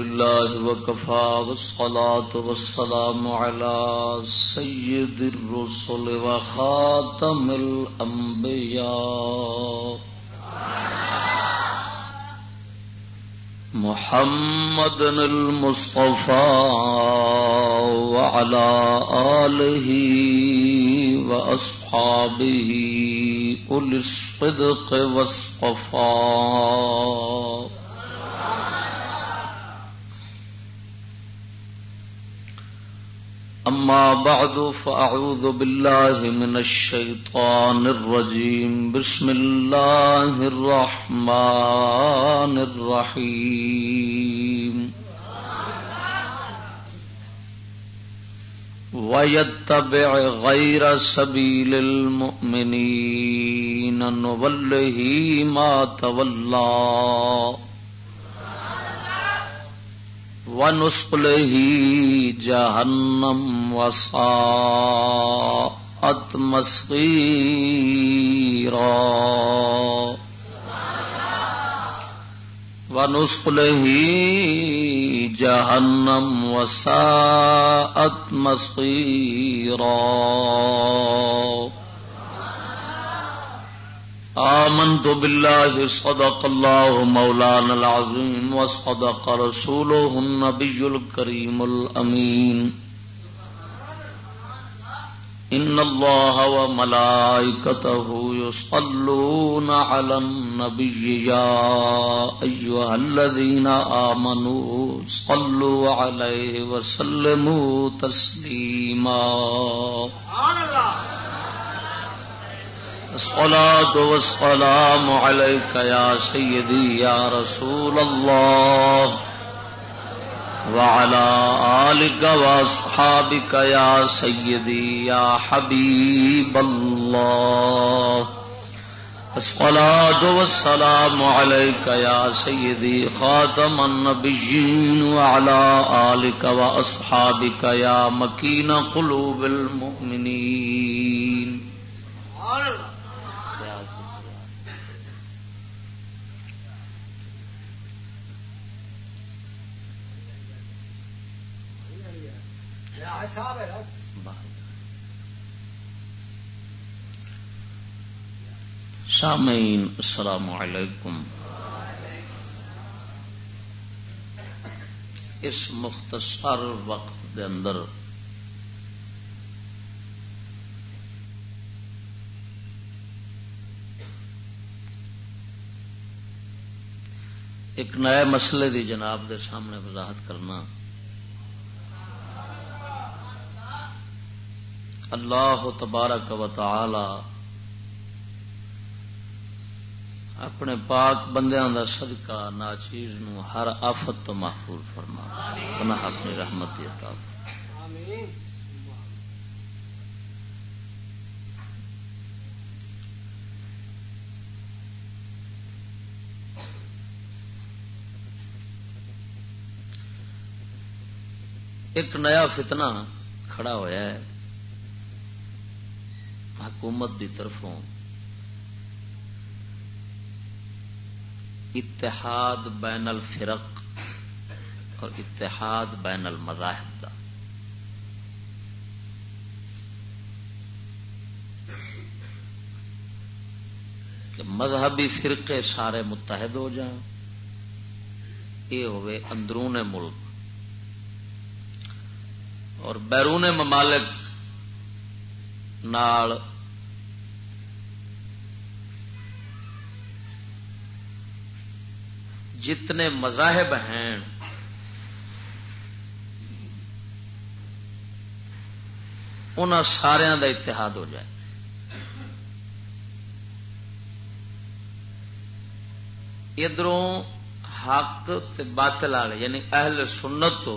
الله وكفى والصلاة والسلام على سيد الرسل وخاتم الأنبياء. محمد المصطفى وعلى آله وأصحابه أولي الصدق والصفاء. أما بعد فأعوذ بالله من الشيطان الرجيم. بسم الله الرحمن الرحيم. ويتبع غير سبيل المؤمنين. نوله ما تولى. ونسقله جهنم وساءت مصيرا. ونسقله جهنم وساءت مصيرا. آمنت بالله صدق الله مولانا العظيم وصدق رسوله النبي الكريم الأمين إن الله وملائكته يصلون على النبي يا أيها الذين آمنوا صلوا عليه وسلموا تسليما سبحان الله الصلاة والسلام عليك يا سيدي يا رسول الله وعلى آلك وأصحابك يا سيدي يا حبيب الله الصلاة والسلام عليك يا سيدي خاتم النبيين وعلى آلك وأصحابك يا مكين قلوب المؤمنين سامعین، السلام علیکم. اس مختصر وقت دے اندر ایک نئے مسئلے دی جناب دے سامنے وضاحت کرنا اللہ تبارک و تعالی اپنے پاک بندیاں دا صدقہ ناچیز نو ہر آفت تو محفوظ فرما۔ پناہ اپنی رحمت عطا ایک نیا فتنہ کھڑا ہوا ہے۔ حکومت دی طرفوں اتحاد بین الفرق اور اتحاد بین المذاہب کا کہ مذہبی فرقے سارے متحد ہو جائیں، یہ ہوئے اندرون ملک۔ اور بیرون ممالک نال جتنے مذاہب ہیں ان سارا کا اتحاد ہو جائے ادھروں حق باطل والے یعنی اہل سنت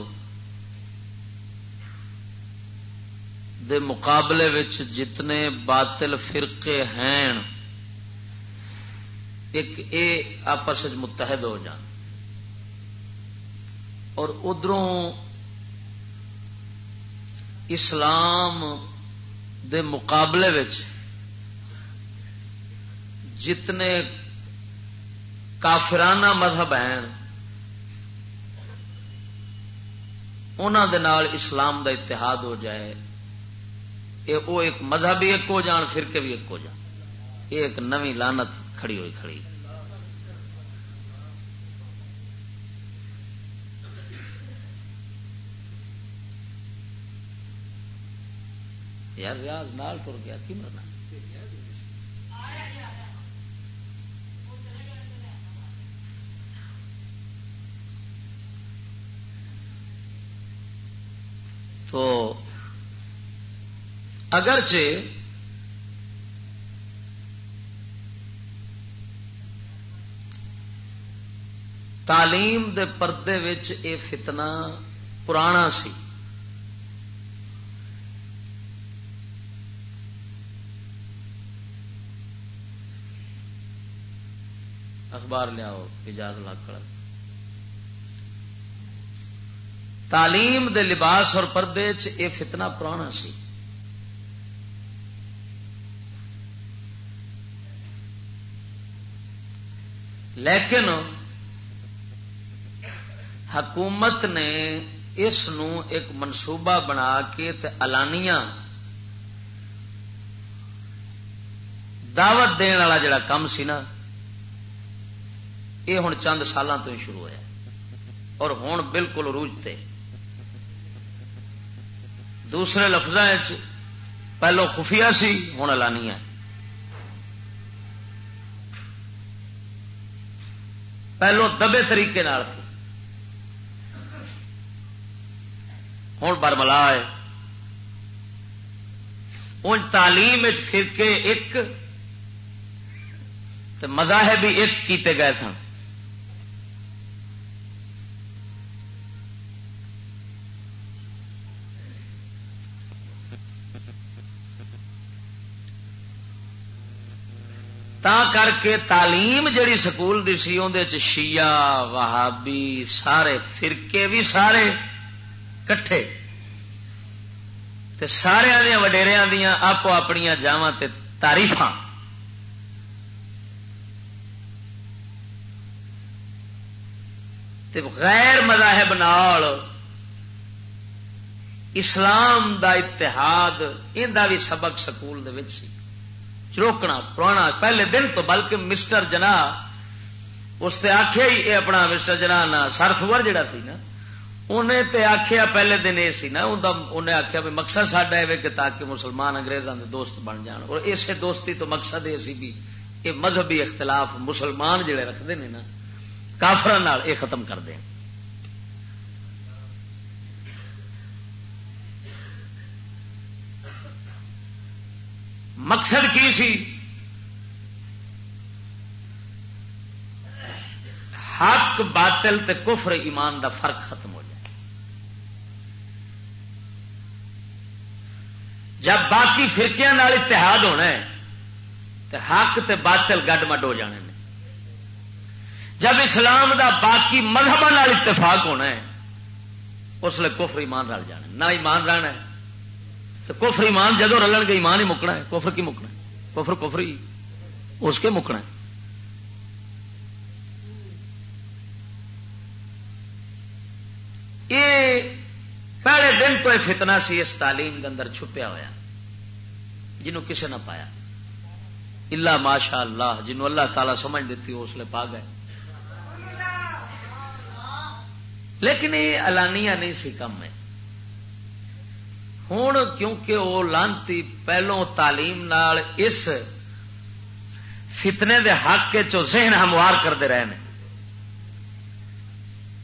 دے مقابلے وچ جتنے باطل فرقے ہیں، ایک اے آپس متحد ہو جان۔ اور ادھروں اسلام دے مقابلے وچ جتنے کافرانہ مذہب ہیں انہوں نال اسلام دا اتحاد ہو جائے۔ یہ وہ ایک مذہب بھی ایک ہو جان فرقے بھی ایک ہو جان۔ یہ ایک نوی لانت کھڑی ہوئی کھڑی۔ یار ریاض نال ٹر گیا، کی مرنا تو اگرچہ تعلیم دے پردے اے فتنہ پرانا سی۔ اخبار لیاؤ، اجازت لاکڑ تعلیم دے لباس اور پردے چ فتنہ پرانا سی۔ لیکن حکومت نے اس ایک منصوبہ بنا کے الانیا دعوت دن والا جڑا کام سی نا، یہ ہوں چند سالوں تو ہی شروع ہوا اور ہوں بالکل روجتے دوسرے لفظ پہلو خفیہ سی ہوں الانیا پہلو دبے طریقے نال۔ ہوں برملا ہے۔ ان تعلیم فرقے ایک مذاہب بھی ایک کیتے گئے سن۔ تا کر کے تعلیم جڑی سکول دی سی اندر شیعہ، وہابی، سارے فرقے بھی سارے کٹھے۔ تے سارے دیا وڈیریا دیا آپ اپنی جاوا تاریف غیر مذاہب نال اسلام دا اتحاد ان بھی سبق سکول سی۔ چروکنا، پرانا، پہلے دن تو بلکہ مسٹر جنا، اس سے آخیا ہی یہ اپنا مسٹر جنا سرفور جڑا تھی نا، انہیں تے آخیا پہلے دن یہ سی نا انہیں آخیا بھی مقصد ساڈا ہے کہ تاکہ مسلمان انگریزوں کے دوست بن جان۔ اور اسے دوستی تو مقصد یہ سی بھی یہ مذہبی اختلاف مسلمان جڑے رکھتے ہیں نا کافر یہ ختم کر دیں مقصد کی سی؟ حق، باطل تے کفر، ایمان دا فرق ختم ہو جائے۔ جب باقی فرقیاں اتحاد ہونا ہے تو حق تے باطل گڈ مڈ ہو جانے جب اسلام دا باقی مذہب اتفاق ہونا ہے، اس لیے کفر ایمان رل جانا نہ ایمان رہنا ہے تو کفر ایمان جدو رلن گے، ایمان ہی مکنا ہے۔ کفر کی مکنا ہے؟ کفر کفر ہی اس کے مکنا ہے۔ یہ پہلے دن تو یہ فتنا سی، اس تعلیم کے اندر چھپیا ہوا جنوں کسے نہ پایا۔ اللہ ماشاء اللہ جنوں اللہ تعالی سمجھ دیتی اس لیے پا گئے۔ لیکن یہ الانیہ نہیں سی کم ہے ہوں کیونکہ وہ لانتی پہلو تعلیم نال اس فتنے دے حق چو ذہن ہموار کرتے رہے ہیں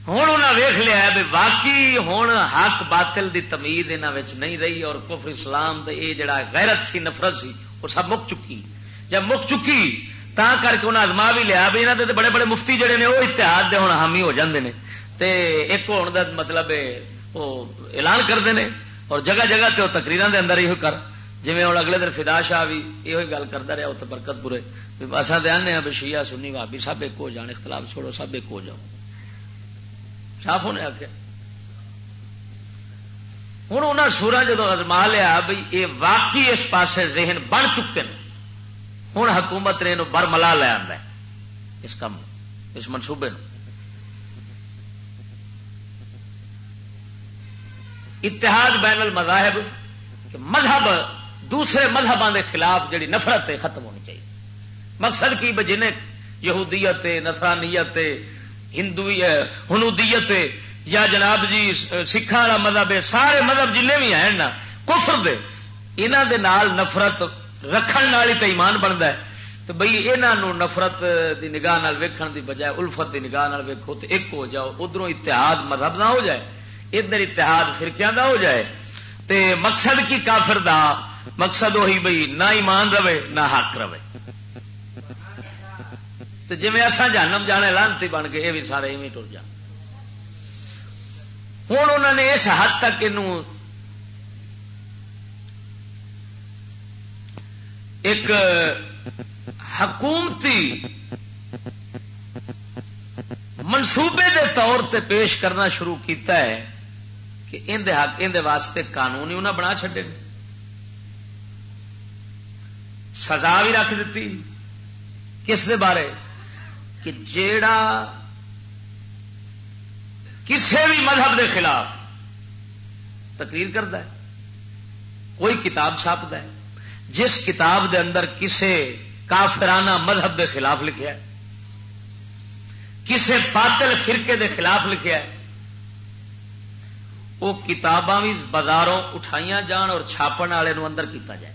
ہوں انہیں ویخ لیا بھی واقعی ہوں حق باطل دی تمیز یہاں نہیں رہی اور کفر اسلام دے یہ جڑا غیرت سی نفرت سی وہ سب مک چکی جب مک چکی تا کر کے انہیں ازما بھی لیا بھی یہاں بڑے بڑے مفتی جڑے نے وہ اتحاد دے ہوں حامی ہو جاندے نے تے ایک ہونے کا مطلب وہ اعلان کرتے ہیں اور جگہ جگہ تے وہ تقریر دے اندر یہ کر۔ جی ہوں اگلے دن فدا شاہ بھی یہ گل کرتا رہا اتنے برکت پورے۔ اصا تو آنے ہاں بھی شیعہ، سنی بھابی سب ایک ہو جان، اختلاف چھوڑو، سب ایک ہو جاؤ۔ صاف ہونے آخیا ہوں انہیں سورا جدو ازما لیا بھی یہ واقعی اس پاسے ذہن بن چکے ہیں ہوں حکومت نے یہ برملا لے آ اس کام اس منصوبے اتحاد بین المذاہب کہ مذہب دوسرے مذہبوں کے خلاف جڑی نفرت ہے ختم ہونی چاہیے۔ مقصد کی بجنے یہودیت نفرانیت ہندو ہنودیت یا جناب جی سکھان والا مذہب ہے، سارے مذہب جن بھی ہیں نا، کفر دے انہوں دے نال نفرت رکھن ہی تو ایمان بنتا ہے۔ تو بھائی یہاں نفرت دی نگاہ ویکھن دی بجائے، الفت دی نگاہ ویکھو تو ایک ہو جاؤ ادھر اتحاد مذہب نہ ہو جائے۔ ادھر اتحاد فرقیاں نہ ہو جائے؟ تے مقصد کی کافر دا؟ مقصد وہی بھائی نہ ایمان رہے، نہ حق رہے۔ تو جی اصا جانم جانے لانتی بن کے یہ بھی سارے اوی ٹر جان۔ ہوں انہوں نے اس حد تک یہ ایک حکومتی منصوبے دے طور تے پیش کرنا شروع کیتا ہے۔ کہ حق اندر واسطے قانون ہی انہیں بنا چڈے سزا بھی رکھ دیتی کس دے بارے؟ کہ جیڑا کسی بھی مذہب دے خلاف تقریر کرتا ہے، کوئی کتاب چھاپتا ہے، جس کتاب دے اندر کسے کافرانہ مذہب دے خلاف لکھیا ہے، کسے باطل فرقے دے خلاف لکھیا ہے وہ کتاباں بھی بازاروں اٹھائیاں جان اور چھاپن والے اندر کیتا جائے۔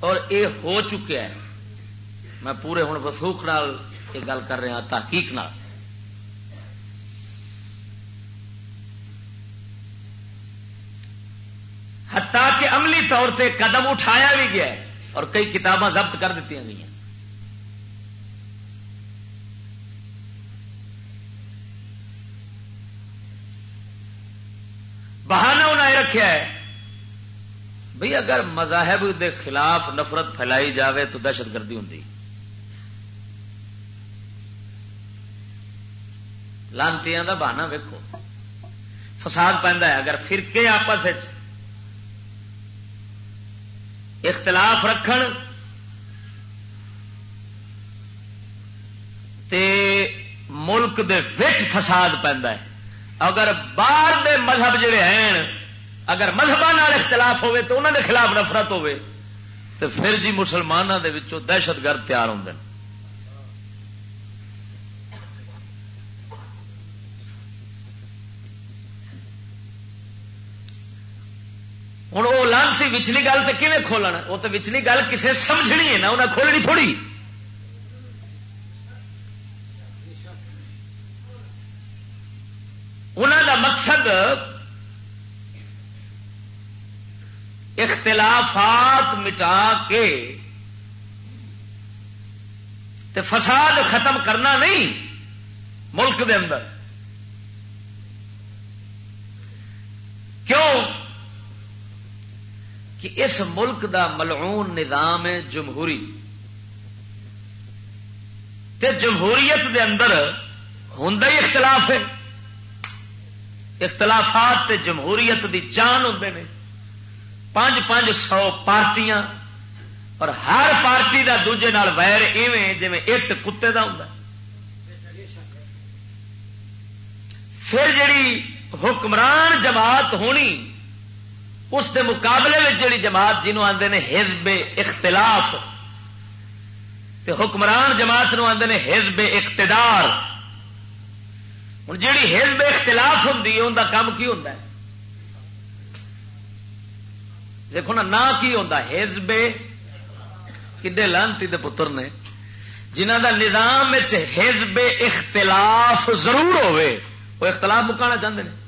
اور اے ہو چکا ہے میں پورے ہوں وسوخ نال یہ گل کر رہا ہاں، تحقیق نال۔ ہتا کہ عملی طور پہ قدم اٹھایا بھی گیا اور کئی کتاباں ضبط کر دیتی گئی بہانہ انہیں رکھا ہے، بھئی اگر مذاہب دے خلاف نفرت پھیلائی جاوے تو دہشت گردی ہوں لانتی کا بہانا ویکو فساد پہنتا ہے، اگر فرقے آپس اختلاف رکھن تے ملک دے وچ فساد پہنتا ہے۔ اگر باہر دے مذہب جڑے ہیں اگر مذہب اختلاف ہوئے تو انہوں دے خلاف نفرت ہوئے تو پھر جی مسلمانوں دے وچوں دہشت گرد تیار ہوں ہوں وہ لانسی وچلی گل تو کھے کھولنا وہ تو وچلی گل کسے سمجھنی ہے نا انہیں کھولنی تھوڑی انہوں کا مقصد اختلافات مٹا کے تے فساد ختم کرنا نہیں ملک دے اندر۔ کیوں؟ کہ اس ملک دا ملعون نظام ہے جمہوری۔ تے جمہوریت دے اندر ہوں ہی اختلاف ہے۔ اختلافات تے جمہوریت دی جان ہوں نے۔ پانچ پانچ سو پارٹیاں اور ہر پارٹی دا دوجے نال ویر ایویں جی اٹ کتے دا ہوں پھر جڑی حکمران جماعت ہونی، اس دے مقابلے میں جڑی جماعت جنہوں آتے ہیں ہزب اختلاف، تے حکمران جماعت نو آتے ہیں ہزب اقتدار۔ ہوں جیڑی ہزب اختلاف ہوں ان کا کام کی ہوتا ہے؟ دیکھو نا نہ کی ہوتا ہزب کڈے لانتی دے پتر نے؟ جنہ دا نظام ہزب اختلاف ضرور ہوئے وہ اختلاف مکانا چاہتے ہیں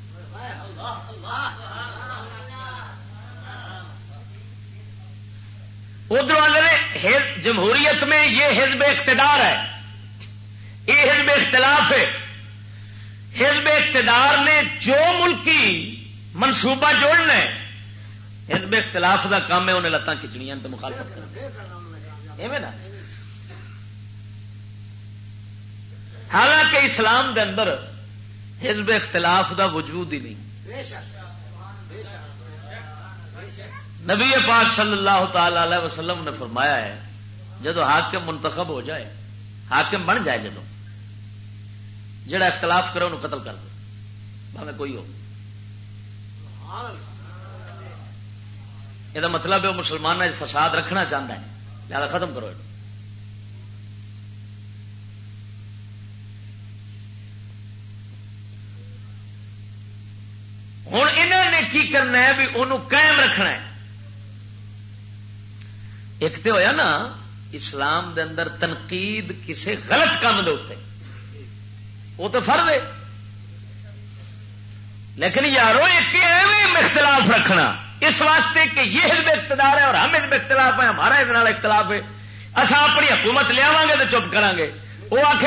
ادھر والے جمہوریت میں یہ حزب اقتدار ہے۔ یہ حزب اختلاف ہے۔ حزب اقتدار نے جو ملکی منصوبہ جوڑنا ہے حزب اختلاف کا کام ہے، انہیں لتان کھچنیا تو مخالفت کرنا۔ حالانکہ اسلام دے اندر حزب اختلاف دا وجود ہی نہیں۔ نبی پاک صلی اللہ تعالی علیہ وسلم نے فرمایا ہے جب حاکم منتخب ہو جائے، حاکم بن جائے جدو، جڑا اختلاف کرے انہوں قتل کر دو بھاوے کوئی ہو۔ یہ مطلب ہے وہ مسلمان فساد رکھنا چاہتا ہے۔ لہٰذا ختم کرو ہوں انہوں نے کی کرنا ہے بھی انہوں قائم رکھنا ہے۔ ایک تو ہوا نا، اسلام دے اندر تنقید کسی غلط کام دے وہ تو فرد ہے۔ لیکن یارو، ایک اختلاف رکھنا۔ اس واسطے کہ یہ حزب اقتدار ہے اور ہم حزب اختلاف ہے ہمارا اس اختلاف ہے۔ اصا اپنی حکومت لیا گے تو چپ کریں گے وہ آخ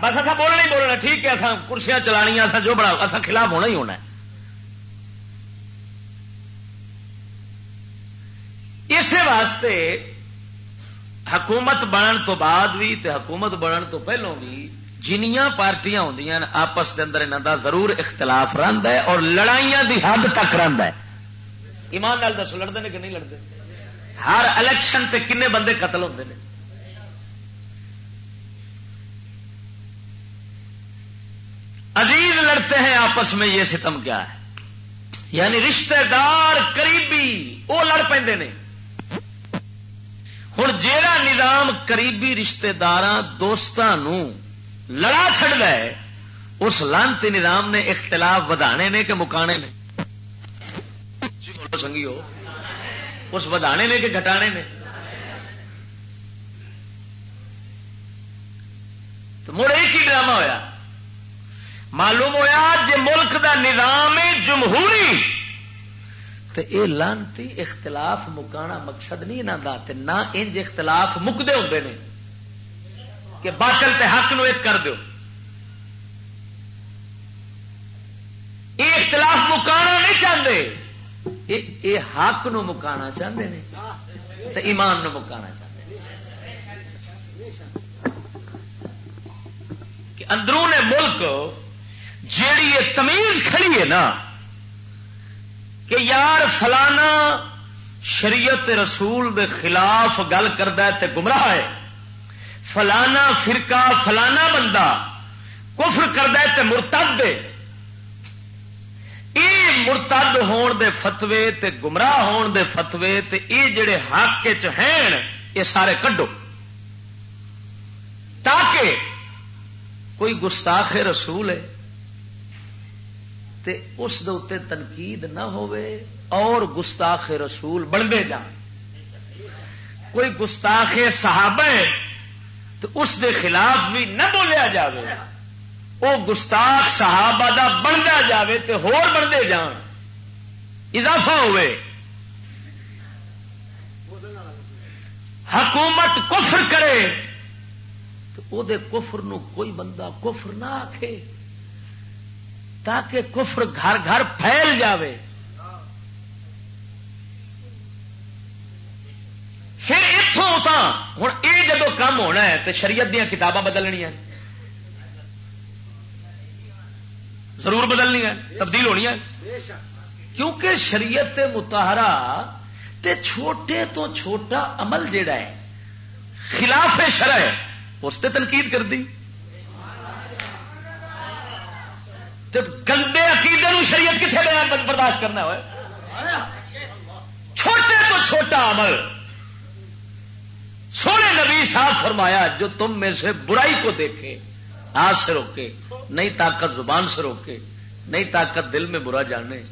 بس اصا بولنا ہی بولنا، ٹھیک ہے اصا کرسیاں چلانیا اصا جو بڑا اصا خلاف ہونا ہی ہونا ہے۔ اسی واسطے حکومت بنن تو بعد بھی تے حکومت بنن تو پہلوں بھی جنیاں پارٹیاں ہوں آپس کے اندر انہوں کا ضرور اختلاف رہتا ہے اور لڑائیاں دی حد تک رہتا ہے۔ ایمان نال دسو، لڑتے ہیں کہ نہیں لڑتے؟ ہر الیکشن تے کنے بندے قتل ہوتے ہیں عزیز لڑتے ہیں آپس میں، یہ ستم کیا ہے؟ یعنی رشتہ دار قریبی، وہ لڑ پہ ہوں جا نظام قریبی رشتے دار دوستان لڑا چڑ ہے، اس لانتی نظام نے اختلاف ودانے نے کہ مکانے نے؟ سنگی ہو۔ اس ودانے نے کہ گٹانے نے؟ تو مڑ ایک ہی ڈرامہ ہوا معلوم ہوا جی ملک دا نظام جمہوری تو یہ لانتی اختلاف مکانا مقصد نہیں انہوں نہ انج اختلاف مکتے ہوں نے۔ کہ باطل تے حق نو ایک کر دو یہ اختلاف مکانا نہیں چاہتے یہ حق نو مکانا چاہتے ہیں تو ایمان نو مکانا چاہتے کہ اندرون ملک جیڑی یہ تمیز کھڑی ہے نا کہ یار فلانا شریعت رسول دے خلاف گل کرتا تے گمراہ ہے فلانا فرقہ فلانا بندہ کفر کرد تے مرتد دے یہ مرتد ہون دے فتوے تے گمراہ ہون دے فتوے تے یہ جڑے حق ہیں یہ سارے کڈو۔ تاکہ کوئی گستاخ رسول ہے تے اس دے تنقید نہ اور گستاخ رسول بنتے جان کوئی گستاخ صحابہ ہے تو اس دے خلاف بھی نہ بولیا جاوے۔ وہ گستاخ صحابہ دا بنتا جاوے تے ہور بنتے جان۔ اضافہ ہوئے۔ حکومت کفر کرے۔ تو او دے کفر نو کوئی بندہ کفر نہ آکھے۔ تاکہ کفر گھر گھر پھیل جاوے۔ پھر اتوں ہوں یہ جب کام ہونا ہے تو شریعت دیا کتاباں بدلنیا ضرور بدلنی ہے، تبدیل ہونی ہے۔ کیونکہ شریعت متحرا تے چھوٹے تو چھوٹا عمل جیڑا ہے، خلاف شرع ہے، اس سے تنقید کر دی۔ گندے عقیدے شریعت کتنے گیا برداشت کرنا ہوا چھوٹے تو چھوٹا عمل۔ سونے نبی صاحب فرمایا، جو تم میں سے برائی کو دیکھے ہاتھ سے روکے نئی طاقت زبان سے روکے نئی طاقت دل میں برا جانے۔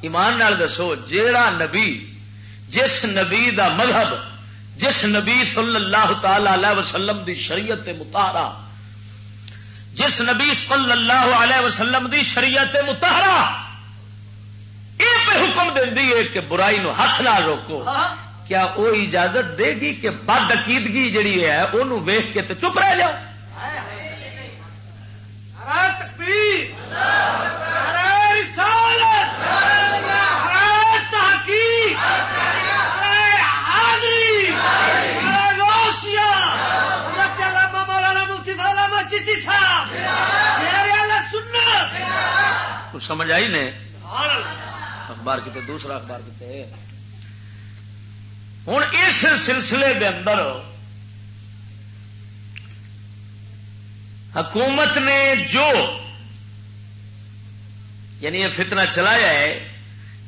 ایمان نال دسو جیڑا نبی جس نبی دا مذہب جس نبی صلی اللہ تعالی علیہ وسلم دی شریعت متحرا جس نبی صلی اللہ علیہ وسلم دی شریعت متحرا یہ حکم دینی ہے کہ برائی نو ہاتھ نہ روکو۔ کیا وہ اجازت دے گی کہ بد عقیدگی جڑی ہے وہ ویخ کے تو چپ رہ جاؤ؟ دوسرا اخبار کتنے ہوں اس سلسلے دے اندر حکومت نے جو یعنی یہ فتنہ چلایا ہے،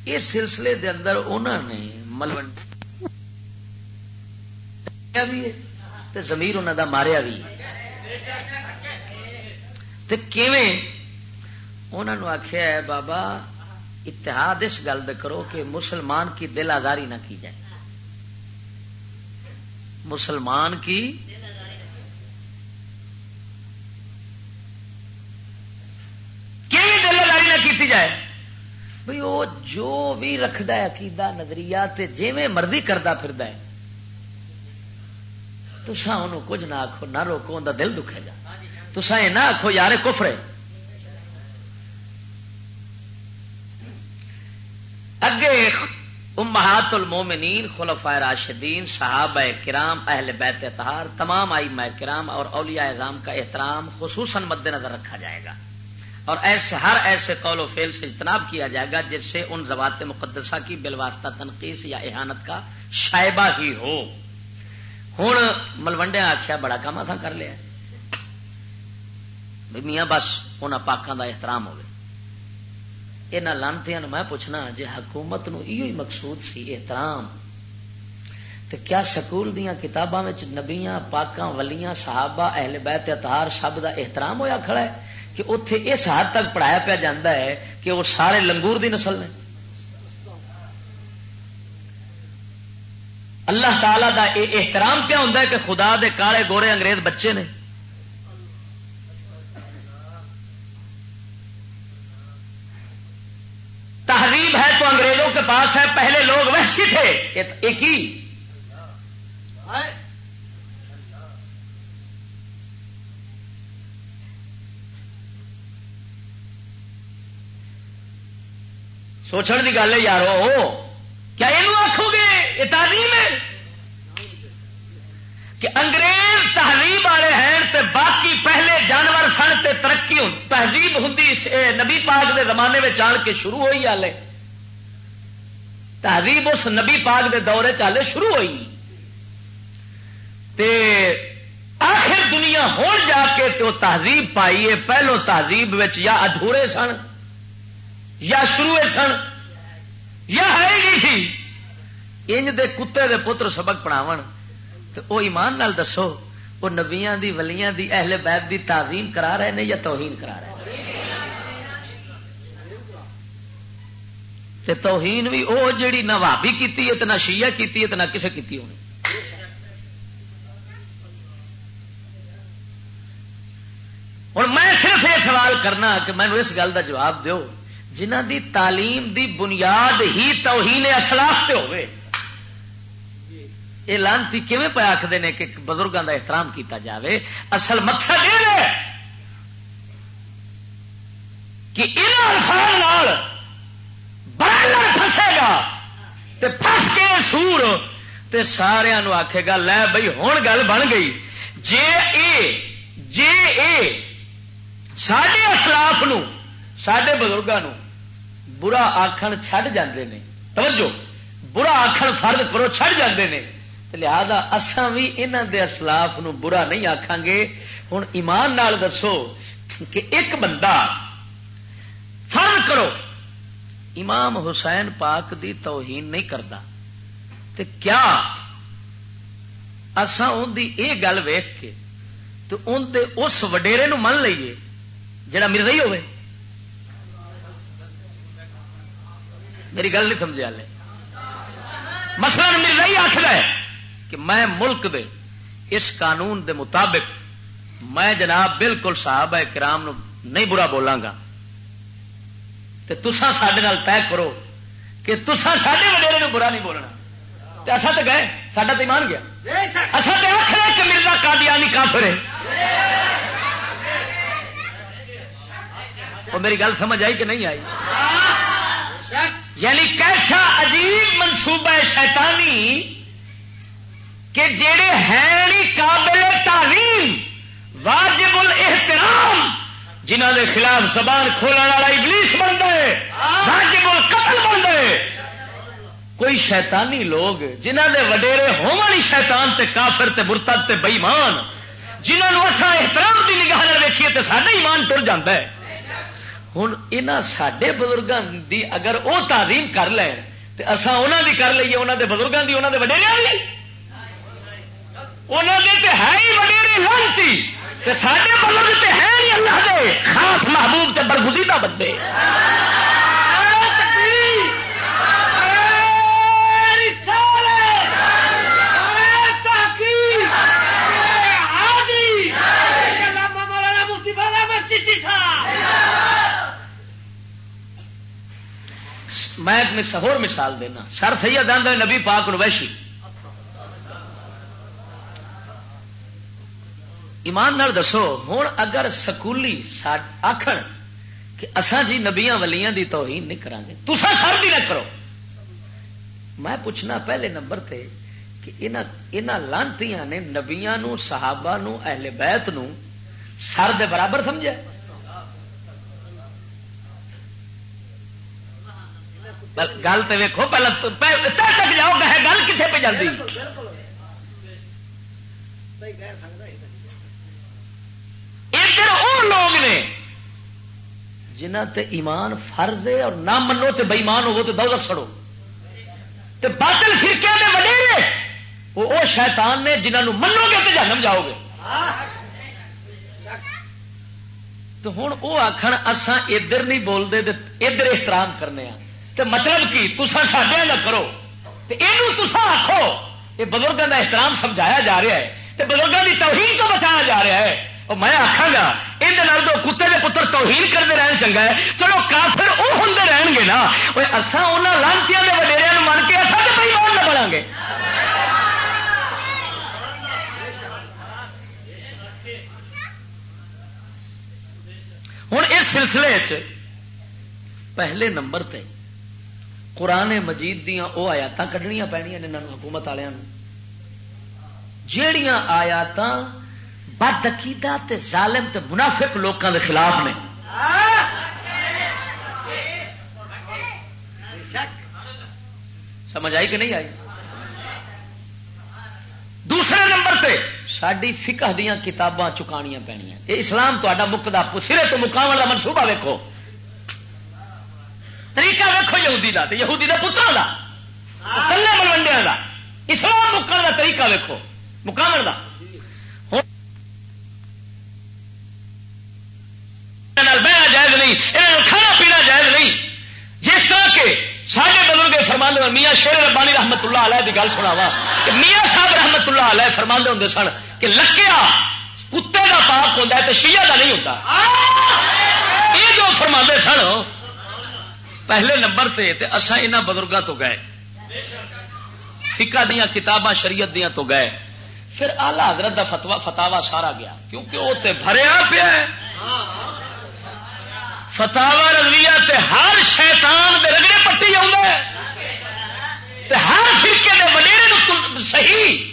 اس سلسلے دے اندر انہوں نے ملوڈ بھی ہے زمیر انہوں دا ماریا بھی انہوں آخیا ہے، بابا اتحاد اس گل کرو کہ مسلمان کی دل آزاری نہ کی جائے۔ مسلمان کی دل آزاری نہ کی جائے؟ بھائی وہ جو بھی رکھد عقیدہ، نظریہ جی مرضی کرتا پھر تسا انہوں کچھ نہ آخو نہ روکو ان دل دکھے گا تسا یہ نہ آخو یار کفرے اگے امہات المومنین خلفاء راشدین، صحابہ کرام، اہل بیت اتحار تمام آئی کرام اور اولیاء اعظام کا احترام خصوصاً مد نظر رکھا جائے گا۔ اور ایسے ہر ایسے قول و فیل سے اجتناب کیا جائے گا جس سے ان زبات مقدسہ کی بالواسطہ تنقید یا احانت کا شائبہ ہی ہو۔ ہوں ملوڈیا آخیا بڑا کام تھا کر لیا۔ میاں، بس ان پاکوں کا احترام ہوگا یہاں لانتی میں پوچھنا جی حکومت نو یہ مقصود سی احترام تو کیا سکول دیا کتاباں نبیاں، پاکاں، ولیاں، صحابہ، اہل بیت اتہار سب دا احترام ہویا کھڑا ہے کہ اتے اس حد تک پڑھایا پیا جا ہے کہ وہ سارے لنگور دی نسل نے۔ اللہ تعالی دا یہ احترام کیا ہوں کہ خدا دے کالے گورے انگریز بچے نے تہذیب ہے تو انگریزوں کے پاس ہے پہلے لوگ وحشی تھے ایک ہی۔ سوچنے کی گل ہے، یارو، کیا یہ آخو گے؟ یہ تعلیم ہے۔ کہ انگریز تہذیب والے ہیں تے باقی پہلے جانور سن تے ترقی تہذیب ہوں نبی پاک دے زمانے میں آن کے شروع ہوئی آلے تہذیب اس نبی پاک دے دورے چالے شروع ہوئی۔ تے آخر دنیا ہو جا کے تو تہذیب پائی ہے، پہلو تہذیب یا ادھورے سن، یا شروع سن، یا ہے گی سی انج دے کتے دے پتر سبق پڑھاو تو وہ ایمان نال دسو، وہ نبیاں دی، ولیاں دی، اہل بیت دی تعظیم کرا رہے ہیں یا توہین کرا رہے؟ ہیں تے توہین بھی وہ جیڑی نہ بھابی کی نہ شیعہ کی نہ کسے کی ہونی۔ ہوں میں صرف یہ سوال کرنا کہ مینو اس گل کا جواب دو جنہ دی تعلیم دی بنیاد ہی توہین اسلاف سے ہوئے یہ لانتی کیون پہ آخر نے کہ بزرگوں کا احترام کیتا جاوے؟ اصل مقصد یہ کہ ان الفاظ پھسے گا۔ تے پھس کے سور تے سارا آخے گا، لے بھائی ہوں گل بن گئی۔ جے اے جے اے سڈے اسلاف سڈے بزرگوں برا آخر چڈ جاندے نے۔ توجہ، برا آخر فرد کرو چڑ جاندے نے۔ لہذا اسان بھی یہاں دے اسلاف نو برا نہیں آخان گے۔ ہوں ایمان نال دسو کہ ایک بندہ فرض کرو۔ امام حسین پاک دی توہین نہیں کرتا تے کیا اسان ان دی اے گل ویخ کے تو ان تے اس وڈیرے نو من لئیے جڑا مر رہی ہوئے۔ میری گل نہیں سمجھا لے مسئلہ مل رہی آخر ہے کہ میں ملک دے اس قانون دے مطابق میں جناب بالکل صاحب کرام نو نہیں برا بولاں گا۔ تو تسا سڈے طے کرو کہ تسا سڈے وڈیرے برا نہیں بولنا۔ تو اصا تو گئے، ساڈا تو ایمان گیا۔ اصا تو آخر کہ مرزا قادیانی کافر ہے۔ وہ میری گل سمجھ آئی کہ نہیں آئی؟ یعنی کیسا عجیب منصوبہ شیطانی کہ جڑے ہیں قابل تعلیم، واجب الاحترام۔ جنہ دے خلاف زبان کھولنے والا ابلیس بن گئے واجب القتل بن گئے کوئی شیطانی لوگ جنہ دے وڈیرے ہون شیطان تے کافر تے مرتد تے بئیمان جنہوں اصا احترام کی نگاہ تو سارا ایمان ٹر جا ہے۔ ہوں یہاں سڈے بزرگوں کی اگر وہ تعظیم کر لین تو اصا انہوں کی کر لیے انہوں کے بزرگوں کی انہوں کے وڈیریا بھی انہوں ہے ہی وڈیری لانتی۔ سارے بزرگ تو ہے ہی اللہ دے، خاص محبوب سے برگزیدہ بندے۔ میں سہور مثال دینا۔ سر سید آدھا نبی پاک رویشی ایمان نال دسو ہوں اگر سکولی آخر کہ اسان جی نبیا ولیاں دی توہین نہیں کریں گے تو سر بھی نہ کرو۔ میں پوچھنا پہلے نمبر تے کہ یہاں لانتی نے نبیا صحابہ نو، اہل بیت نو سر دے برابر سمجھا؟ گل تو ویکو پہلے تک جاؤ گل کتنے پہ جاتی وہ لوگ نے؟ جنہ تے ایمان فرض ہے اور نہ منو تے بےمان ہو تو دولت سڑو۔ تے باطل فرقے میں وڈیرے وہ شیطان نے جنہوں منو گے تو جنم جاؤ گے۔ تو ہوں وہ آخر اسان ادھر نہیں بولتے ادھر احترام کرنے ہاں تو مطلب کی؟ تسا سڈیا کا کرو۔ یہ تسا آخو یہ بزرگوں کا احترام سمجھایا جا رہا ہے۔ تو بزرگوں کی توہین تو بچایا جا رہا ہے۔ اور میں آخا گا یہ کتے کے پتر توہین کرتے رہن چنگا ہے۔ چلو کافر وہ ہوں رہن گے نا۔ اصا ان لانتی کے وڈیریا من کے اصل تو بھائی مان نہ بڑا گے۔ ہوں اس سلسلے چ پہلے نمبر تے قرآن مجید دیا وہ آیات کھڑنیا پہنیا حکومت والوں جہیا آیات بد عقیدہ تے ظالم تے منافق لوگوں کے خلاف نے۔ سمجھ آئی کہ نہیں آئی؟ دوسرے نمبر تے ساری فکہ دیا کتاباں چکانیاں پہنیا یہ اسلام تا مکدا سرے تو مقام کا منصوبہ ویکو طریقہ ویکو یہودی کا یہودی کا پتروں کا کلے ملوڈیا کا اسلام مکن کا طریقہ ویکو مقام کا بہنا جائز نہیں یہاں کھانا پینا جائز نہیں جس طرح کے سارے بدل گئے فرمانے میاں شیر ربانی رحمت اللہ علیہ کی گل سنا وا میاں صاحب رحمت اللہ علیہ فرمانے ہوں سن کہ لکیا کتے کا پاپ ہوتا ہے تو شیعہ کا نہیں ہوتا یہ جو فرما سن، پہلے نمبر سے اصا یہاں بزرگوں تو گئے۔ فکا دیا کتاباں، شریعت دیا تو گئے۔ پھر آلہ حضرت کا فتوا فتوا سارا گیا۔ کیونکہ وہ بھریا پیا فتوا رضویہ تے ہر شیطان دے رگڑے پٹی تے ہر فرقے دے وڈیرے صحیح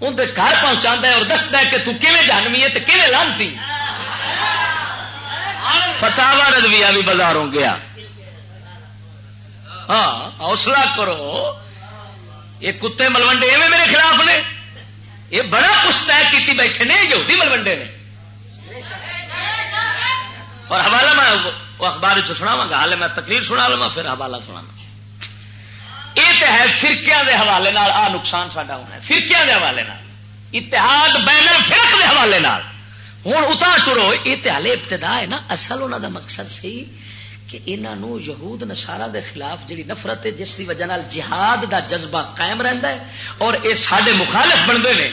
اندر گھر پہنچا ہے اور دستا ہے کہ تو کیویں جانوی ہے تو کیویں لانتی فتوا رضویہ بھی بازاروں گیا۔ ہاں حوصلہ کرو۔ یہ کتے ملوڈے ایویں میرے خلاف نے۔ یہ بڑا کچھ طے کی بیٹھے نے، یہودی ملوڈے نے۔ اور حوالہ میں وہ اخبار سنا گا ہال میں تقریر سنا لوا پھر حوالہ سنا یہ تو ہے فرقیا کے حوالے آ نقصان ساڈا ہونا ہے فرقیا کے حوالے اتحاد بین فرق کے حوالے ہوں اتنا ٹرو، یہ تو ہال ابتدا ہے نا، اصل انہوں کا مقصد سی کہ انہوں یہود نسارا دے خلاف جی نفرت ہے، جس کی وجہ جہاد دا جذبہ قائم رہتا ہے، اور یہ سارے مخالف بنتے ہیں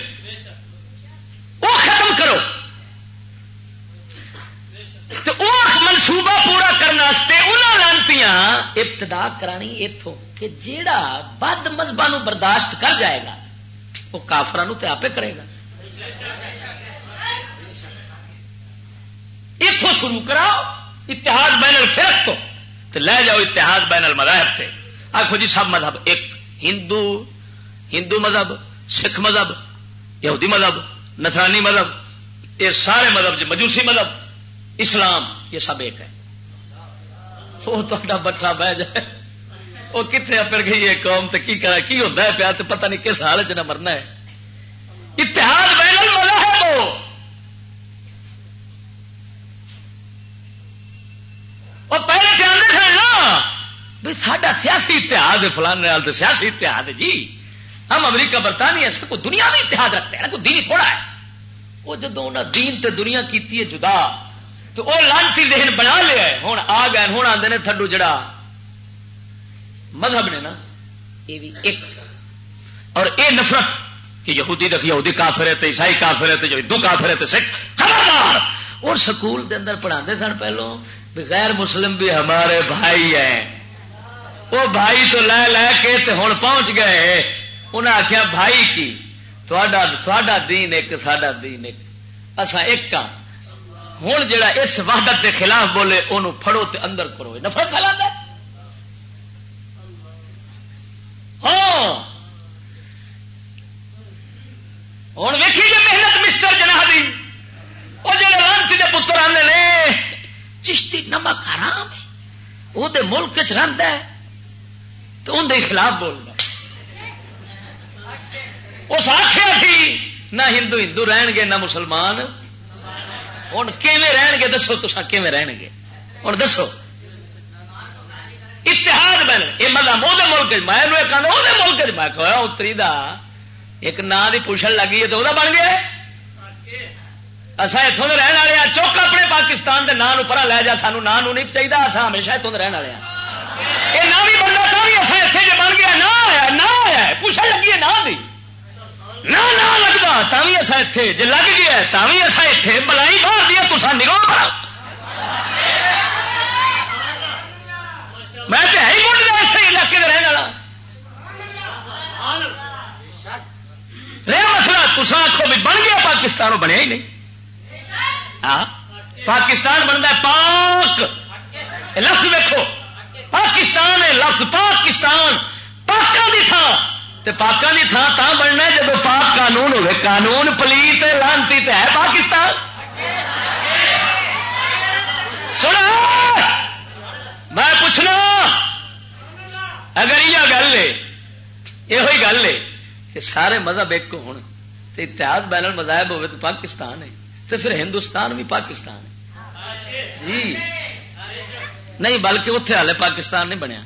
وہ ختم کرو۔ تو وہ منصوبہ پورا کرنے انہوں لانتی ابتدا کرانی اتوں کہ جیڑا بد مذہبہ برداشت کر جائے گا، وہ کافران آپ کرے گا۔ اتوں شروع کراؤ، اتحاد بین الفرق تو لے جاؤ اتحاد بین المذاہب سے آخو جی سب مذہب ایک، ہندو ہندو مذہب، سکھ مذہب، یہودی مذہب نسرانی مذہب، یہ سارے مذہب مجوسی مذہب، اسلام۔ یہ سب ایک ہے۔ وہ تا بٹا بہ جائے۔ وہ کتنے اپڑ گئی ہے قوم تو کی کرا کی ہوتا ہے پیا تو پتہ نہیں کس حال چ مرنا ہے۔ اتحاد بین المذاہب۔ ہو اور پہلے سے نا ساڈا سیاسی اتحاد ہے فلانے تو سیاسی اتحاد ہے۔ جی ہم امریکہ، برطانیہ سے کوئی بھی اتحاد رکھتے ہیں نا کوئی دین تھوڑا ہے۔ وہ جدو انہیں دین تے دنیا کیتی ہے، جدا تو وہ لانتی ذہن بنا لیا ہوں آ گئے ہوں آتے تھڈو جڑا مذہب نے نا یہ بھی ایک۔ اور اے نفرت کہ یہودی دیکھ یہودی کافر ہے عیسائی کافر ہے جو ہندو کافر ہے سکھ۔ خبردار! اور سکول دے اندر پڑھا سن پہلو غیر مسلم بھی ہمارے بھائی ہیں۔ وہ بھائی تو لے لے کے تے ہوں پہنچ گئے۔ انہیں آخیا بھائی کی؟ تھوڑا دین ایک ساڈا دین ایک۔ اصا ایک ہاں۔ ہوں جا اس وحدت کے خلاف بولے انہوں پھڑو تے اندر کرو۔ نفرت پھیلا ہاں۔ ہوں ویکھی جی محنت مسٹر جناح دی۔ وہ جڑے لانسی کے پتر آتے نے، چشتی نمک حرام ہے۔ وہ ملک چ ہے۔ تو اندر خلاف بولنا اس آخیا سی، نہ ہندو ہندو رہن گے، نہ مسلمان۔ ہوں رہن گے؟ دسو تو رہن گے؟ ہوں دسو۔ اتحاد بن، یہ مطلب وہ ملک میں وہ ملک میں کہ اتری دا ایک نام کی پوچھل لگی ہے تو وہ بن گیا اصا اتوں کے رہن والے ہاں چوک اپنے پاکستان کے نام پرا لے جا سانو نام نہیں چاہیے اصا ہمیشہ اتوں کے رہن والے ہاں۔ یہ نہ بھی بننا تو بھی اصا اتنے جی بن گیا نہ آیا نہ آیا پوچھل لگی ہے نہ دی۔ نہ لگتا تا بھی اصا اتنے جی لگ گیا تا بھی اصا اتنے بلائی باہر دیا تو نگاہ میں تو ہے ہی مٹ گیا اس علاقے میں رہنے والا رہا مسئلہ تسا آخو بھی بن گیا پاکستان بنیا ہی نہیں پاکستان بنتا ہے پاک لفظ دیکھو پاکستان ہے لفظ پاکستان پاکوں کی تھان پاکوں کی تھان تا بننا جب پاک قانون ہوگی قانون پلیت لانتی ہے پاکستان۔ سنا میں پوچھنا، اگر یہ گل ہے یہ گل ہے کہ سارے مذہب ایک ہوں اتحاد بین المذاہب ہوئے تو پاکستان ہے تو پھر ہندوستان بھی پاکستان ہے۔ جی۔ نہیں، بلکہ اتنے ہالے پاکستان نہیں بنیا۔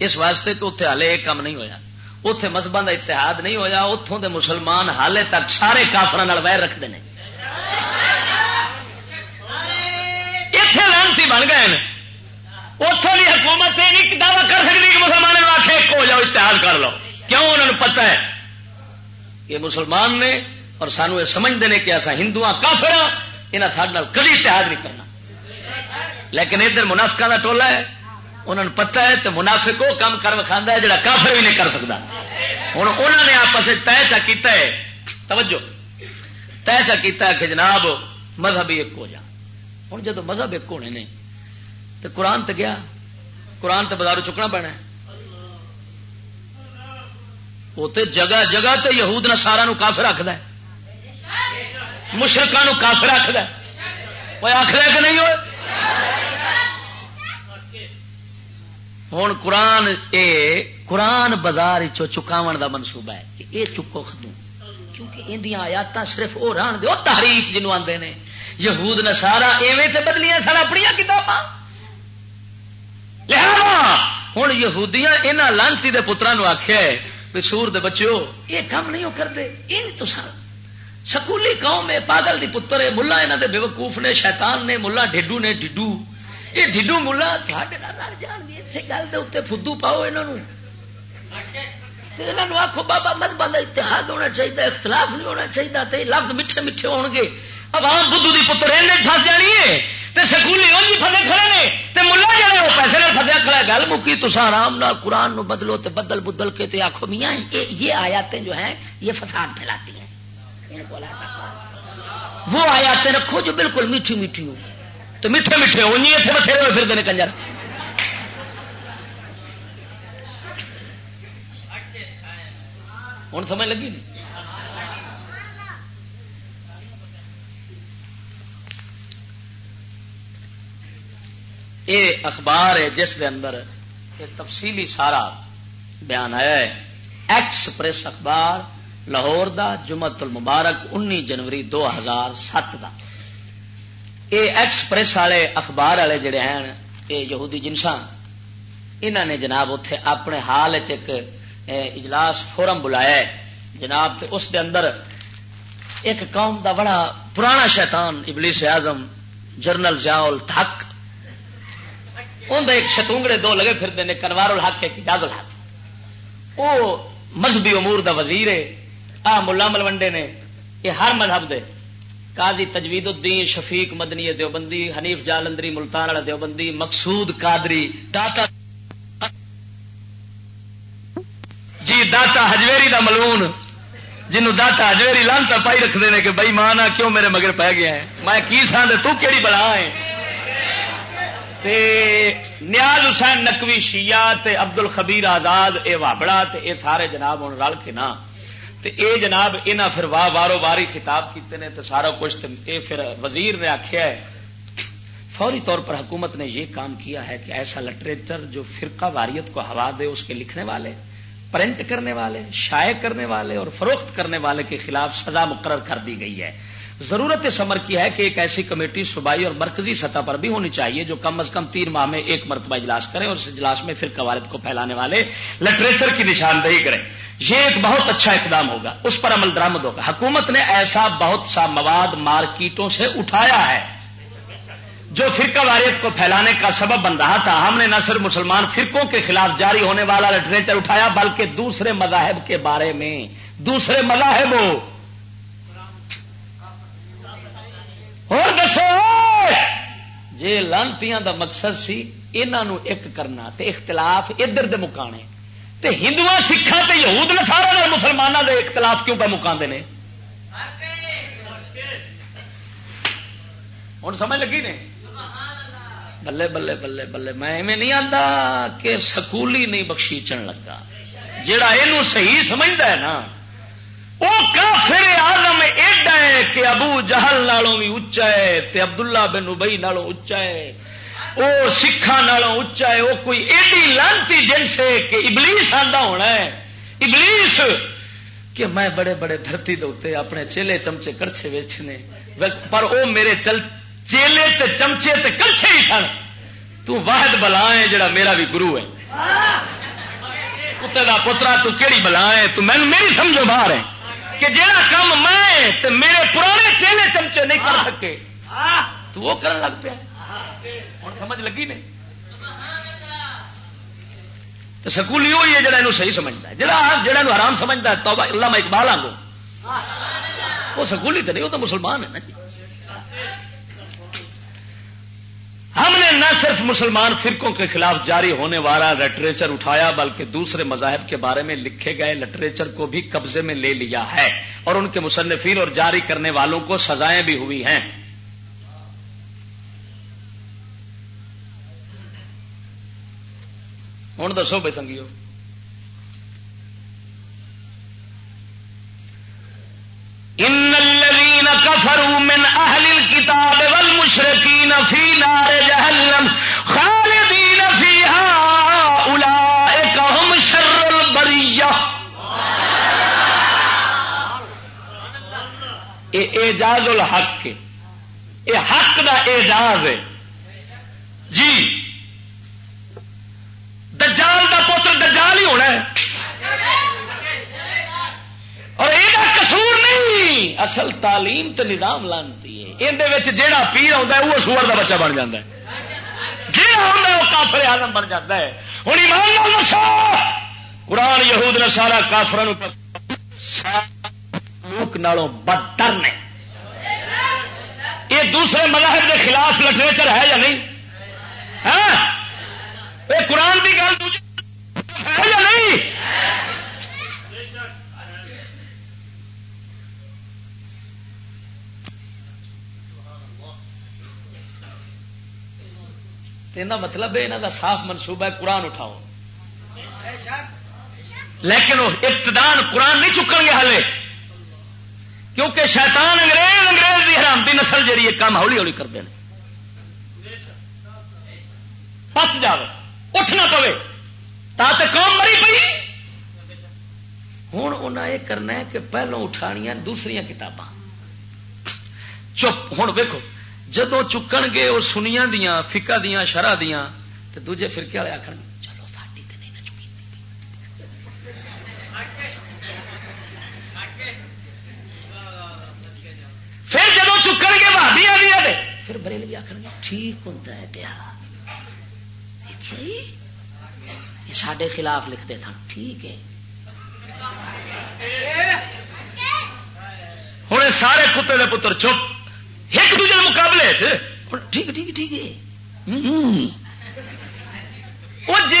اس واسطے کہ اتنے ہالے یہ کام نہیں ہویا۔ اتے مذہب کا اتحاد نہیں ہویا اتوں دے مسلمان حالے تک سارے کافر ویر رکھتے ہیں اتے لانسی بن گئے اتوں کی حکومت یہ نہیں دعوی کر سکتی کہ مسلمانوں آخ ایک ہو جاؤ، اتحاد کر لو۔ کیوں؟ انہوں نے پتا ہے۔ کہ مسلمان نے اور سانو یہ سمجھتے ہیں کہ اصا ہندو کافر ہاں یہاں سارے کبھی اتحاد نہیں کرنا۔ لیکن ادھر منافقہ کا ٹولا ہے۔ انہوں نے پتا ہے تو منافق وہ کام کر وکھا ہے جڑا کافر بھی نہیں کر سکتا۔ ہوں انہوں نے آپس طے چا کیتا ہے۔ توجہ۔ طے چا کیتا ہے کہ جناب مذہب ہی ایک ہو جا۔ ہوں جب مذہب ایک ہونے نے تو قرآن تو گیا۔ قرآن تو بازاروں چکنا پینا وہ تو جگہ جگہ تو یہود نے سارا کافر رکھد مشرقوں کافر آخر وہ آخر کہ نہیں ہوئے ہوں قرآن اے قرآن بازار چکاو دا منصوبہ ہے کہ یہ چکو خدو کیونکہ اندیاں آیات صرف وہ رہن دو تاریف جنوب آتے ہیں یہود نے سارا ایویں تے بدلیاں سن اپنی کتاباں۔ لہذا ہوں یہودیاں یہاں لانتی کے پترا آخیا بھی سور دے بچو یہ کام نہیں وہ کرتے یہ تو سر سکولی قوم ہے، پاگل دی پتر ہے، ملا یہاں دے بے وقوف نے، شیطان نے، ملا ڈیڈو نے ڈیڈو یہ ڈیڈو ملا تھوڑے جان گے۔ اسی گل کے اتنے فدو پاؤ یہ آخو بابا مت اتحاد ہونا چاہیے اختلاف نہیں ہونا چاہیے لفظ میٹھے میٹھے ہو گے۔ عوام بدھو دی پتر ایسے فس جانی ہے، تے سکولی ان جی کھڑے نے۔ تے ملا جڑے وہ پیسے نے فتیا کھڑا گل مکی تو آرام نہ قرآن نو بدلو تے بدل بدل کے تے آخو میاں، یہ آیاتیں جو ہیں، یہ فساد پھیلاتی ہیں۔ وہ آیاتیں رکھو جو بالکل میٹھی میٹھی ہو تو میٹھے میٹھے ہو نہیں اتنے بچے ہوئے پھر کنجر۔ ہوں سمجھ لگی؟ نہیں یہ اخبار ہے جس دے اندر ایک تفصیلی سارا بیان آیا ہے۔ ایکسپریس اخبار لاہور دا جمعت المبارک انی جنوری دو ہزار سات کا یہ ایکسپریس والے اخبار والے جڑے ہیں یہ یہودی جنساں انہوں نے جناب اتے اپنے حال ایک اجلاس فورم بلایا جناب تے اس دے اندر ایک قوم دا بڑا پرانا شیطان، ابلیس اعظم جرنل زیاول تھک اندر ایک شتونگڑے دو لگے پھرتے ہیں کنوار الحق، ایک اجاز الحق۔ وہ مذہبی امور دا وزیر ہے، آ ملا ملوڈے نے یہ ہر مذہب دے۔ قاضی تجوید الدین، شفیق مدنی دیوبندی، حنیف جالندری، ملتان والا دیوبندی، مقصود قادری، داتا جی داتا ہجویری دا ملون جنوں داتا ہجویری لانتا پائی رکھتے ہیں کہ بھائی ماں کیوں میرے مگر پی گیا ہے؟ میں کی سان تو کہڑی بلا ہے؟ نیاز حسین نقوی شیعہ تے عبد الخبیر آزاد، اے وابڑا تے اے سارے جناب ہوں رل کے نا تے اے جناب یہاں پھر واہ وارو واری خطاب کیتے ہیں تو سارا کچھ اے پھر وزیر نے آخیا ہے، فوری طور پر حکومت نے یہ کام کیا ہے کہ ایسا لٹریچر جو فرقہ واریت کو ہوا دے، اس کے لکھنے والے، پرنٹ کرنے والے، شائع کرنے والے اور فروخت کرنے والے کے خلاف سزا مقرر کر دی گئی ہے۔ ضرورت اس عمر کی ہے کہ ایک ایسی کمیٹی صوبائی اور مرکزی سطح پر بھی ہونی چاہیے جو کم از کم تین ماہ میں ایک مرتبہ اجلاس کرے اور اس اجلاس میں پھر قوارد کو پھیلانے والے لٹریچر کی نشاندہی کریں یہ ایک بہت اچھا اقدام ہوگا۔ اس پر عمل درامد ہوگا۔ حکومت نے ایسا بہت سا مواد مارکیٹوں سے اٹھایا ہے جو فرقہ واریت کو پھیلانے کا سبب بن رہا تھا۔ ہم نے نہ صرف مسلمان فرقوں کے خلاف جاری ہونے والا لٹریچر اٹھایا، بلکہ دوسرے مذاہب کے بارے میں۔ دوسرے مذاہب اور دسو! جی لانتیاں دا مقصد سی انہوں ایک کرنا تے اختلاف ادھر دے مکانے تے ہندو سکھا تے یہود نسارا مسلمانوں دے اختلاف کیوں پہ مکا نے؟ ہوں سمجھ لگی نے؟ بلے بلے بلے بلے میں ایویں نہیں آتا کہ سکولی نہیں بخشیچن لگا۔ جڑا یہ صحیح سمجھتا ہے نا وہ کافر آزم ایڈا ہے کہ ابو جہل نالوں بھی اچا ہے تے عبداللہ بن ابئی نالوں اچا ہے۔ وہ سکھان نالوں اچا ہے۔ وہ کوئی ایڈی لانتی جنس ہے کہ ابلیس آدھا ہونا ہے۔ ابلیس کہ میں بڑے بڑے دھرتی دے اپنے چیلے چمچے کڑچے ویچنے۔ پر وہ میرے چل چیلے تے چمچے تے کڑچے ہی سن۔ تو واحد بلا ہے جڑا میرا بھی گرو ہے۔ کتے کا پترا تو کیڑی بلا ہے؟ تو میری سمجھو باہر ہے۔ کہ جہاں کام میں تے میرے پرانے چیلے چمچے نہیں کر سکے۔ تو وہ کرن لگ پیا۔ ہوں سمجھ لگی نہیں؟ تو سکولی وہی ہے جڑا یہ صحیح سمجھتا ہے۔ جڑا جڑا آرام سمجھتا ہے تو اللہ میں اقبال آگو وہ سکولی تو نہیں وہ تو مسلمان ہے نا جی۔ ہم نے نہ صرف مسلمان فرقوں کے خلاف جاری ہونے والا لٹریچر اٹھایا، بلکہ دوسرے مذاہب کے بارے میں لکھے گئے لٹریچر کو بھی قبضے میں لے لیا ہے اور ان کے مصنفین اور جاری کرنے والوں کو سزائیں بھی ہوئی ہیں۔ ہوں دسو بھائی تنگیو ان الذين كفروا من اهل الكتاب والمشركين في نار جهنم خالدين فيها اولئك هم شر البریہ۔ البريه اعجاز الحق یہ حق دا اعجاز ہے۔ جی۔ دجال دا پتر دجال ہی ہونا ہے۔ اور یہ کسور نہیں، اصل تعلیم تو نظام لانتی ہے۔ یہ جہا پیر آتا ہے وہ سور کا بچہ بن جا جہاں آتا وہ کافر آدم بن جاتا ہے۔ ہوں ایمان قرآن، یہود نے سارا کافر لوک نالوں بدتر نے۔ یہ دوسرے مذاہب کے خلاف لٹریچر ہے یا نہیں؟ ہاں؟ یہ قرآن کی گل ہے یا نہیں مطلب یہاں کا صاف منصوبہ ہے قرآن اٹھاؤ۔ لیکن وہ ابتدان قرآن نہیں چکن گے ہلے۔ کیونکہ شیطان انگریز انگریز کی حرام کی نسل جی کام ہولی ہولی کرتے ہیں پچ جائے اٹھنا پوے تا قوم مری پی ہوں انہیں یہ کرنا ہے کہ پہلوں اٹھانیاں دوسری کتاباں۔ چپ ہوں ویکو جدو چکن گے وہ سنیا دیا فکا دیا، شرح دیا تو دوجے فرقے والے آخر چلو ساڈی نہیں نہ چکی۔ پھر جب چکن گے بھابی آ گیا پھر بریلوی آخر ٹھیک ہوں ہے پیا۔ اچھا جی، سڈے خلاف لکھتے تھا ٹھیک ہے۔ ہوں سارے کتے دے پتر چپ۔ ایک دوجے مقابلے ٹھیک ٹھیک ٹھیک ہے۔ وہ جی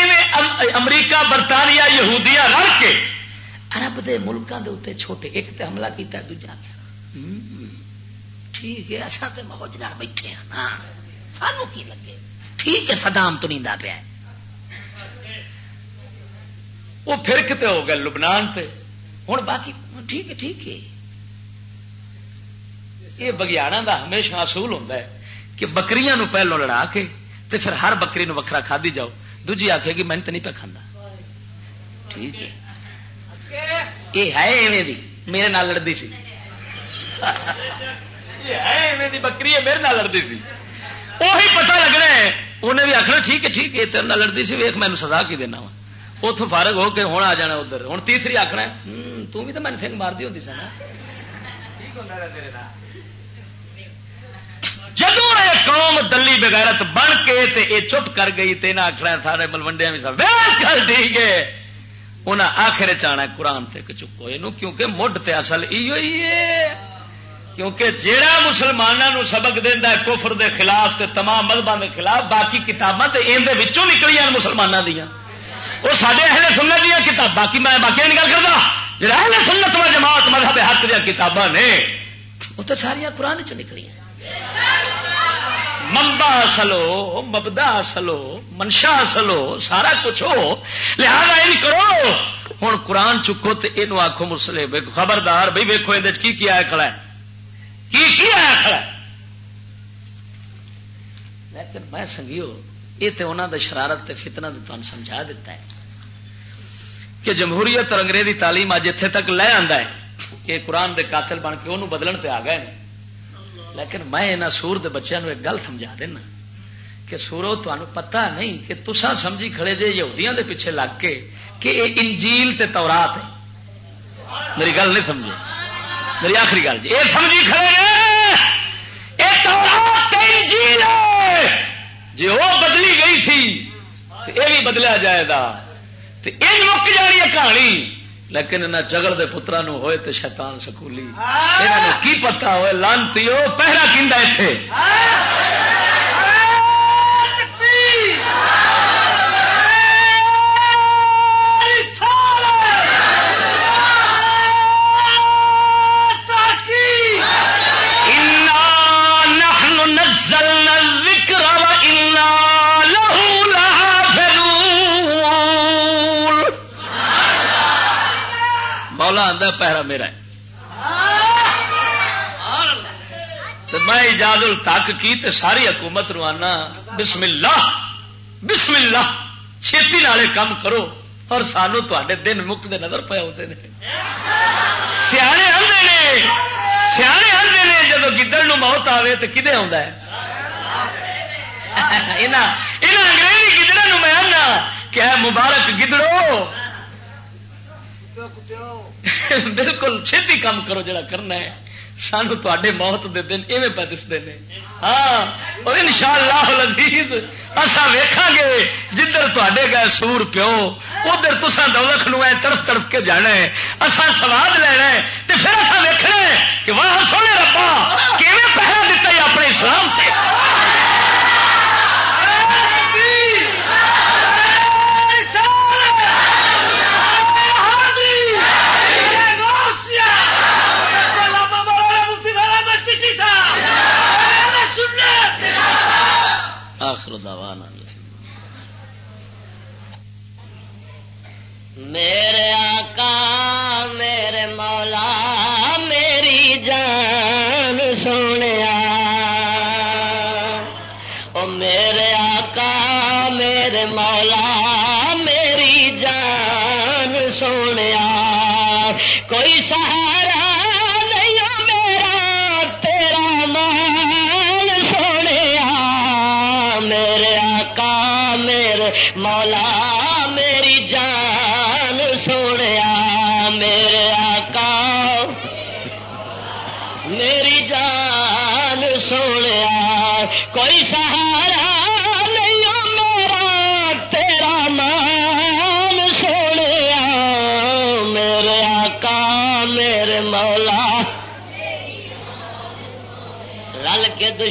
امریکہ برطانیہ یہودیا رل کے ارب کے ملکوں کے اتنے چھوٹے ایک تو حملہ کیا دوجا ٹھیک ہے اصا تو موج بیٹھے ہیں نا۔ سانو کی لگے؟ ٹھیک ہے سدام تو نیند پیا وہ پھر کتے ہو گئے؟ لبنان تے۔ ہوں باقی ٹھیک ہے ٹھیک ہے۔ یہ بگیاڑا کا ہمیشہ اصول ہوتا ہے کہ بکریاں نو پہلو لڑا کے تے پھر ہر بکری نو وکرا کھا دی جاؤ۔ دوجی آخے گی میں تو نہیں پہ کھانا ٹھیک ہے۔ یہ ہے ایویں میرے نال لڑتی سی۔ بکری ہے، میرے نال لڑتی تھی وہی پتا لگنا ہے۔ انہیں بھی آخنا ٹھیک ہے ٹھیک ہے تیرے لڑتی سی ویخ مینو سزا کی دینا وا۔ اتوں فارغ ہو کے ہوں آ جانا ادھر۔ ہوں تیسری آخنا تھی تو میں سنگ مارتی ہوتی سنا جب یہ قوم دلی بغیرت بن کے تے اے چپ کر گئی تین آخر سارے ملوڈیا بھی سب ٹھیک ہے انہیں آخر چاہنا قرآن تے چکو یہ کیونکہ مڈ تے اصل ہے۔ کیونکہ جہاں مسلمانوں سبق دینا کفر دے خلاف تے تمام مذہبوں کے خلاف، باقی کتاباں اندر نکلی مسلمانوں دیا وہ سارے اہل سنت دیا کتاب، باقی میں باقی نہیں گل کرتا جہاں اہل سنت و جماعت مذہب حق دیا کتاباں نے وہ تو ساریا قرآن چ نکلی ممبا اصل ہو، مبدا اصل ہو، منشا اصل ہو، سارا کچھ ہو۔ لہذا یہ کرو۔ ہوں قرآن چکو تو یہ آخو مسلے خبردار بھائی ویکو یہ کی کیا ہے کھڑا ہے؟ کی کیا ہے کھڑا ہے؟ لیکن میں سنگیو، یہ تو انہوں نے شرارت فتنہ تو تمہیں سمجھا دیتا ہے کہ جمہوریت اور انگریزی تعلیم اج اتنے تک لے آتا ہے کہ قرآن دے قاتل بن کے انہوں بدلن تے آ گئے ہیں۔ لیکن میں یہاں سور دے بچوں ایک گل سمجھا دینا کہ سورو تمہیں پتا نہیں کہ تسا سمجھی کھڑے جے یہودیاں دے پیچھے لگ کے کہ یہ انجیل تے تورات ہے۔ میری گل نہیں سمجھی میری آخری گل جی۔ یہ سمجھی کھڑے انجیل جی وہ بدلی گئی تھی یہ بھی بدلیا جائے گا۔ مک جانی ہے کہانی۔ لیکن انہ چگڑ دے پترا ہوئے تے شیطان سکولی۔ کی پتا ہوئے؟ لانتی ہو پہرا کھنڈا اتے آتا پہرا میرا ہے۔ تو میں اجازت تک کی تے ساری حکومت روانہ بسم اللہ بسم اللہ چھتی والے کام کرو، اور سانو تے دن مکتے نظر پے ہوتے ہیں سیانے ہلتے نے، سیانے ہلتے نے جب گدڑ موت آئے تو کدے آتا ہے؟ انگریزی گدڑوں میں آنا کہ مبارک گدڑو بالکل چھتی کام کرو جڑا کرنا ہے۔ سانو تے موت دے دن ایویں پہ دستے ہیں ہاں اور ان شاء اللہ لذیذ اصا ویکھا گے جدھر تے گئے سور پیو، ادھر تسا دولت نو تڑف تڑف کے جانا ہے۔ اصا سواد لینا ہے تو پھر اصا ویکنا ہے کہ واہ سونے ربا کیون پہرا دتا ہے اپنے اسلام سے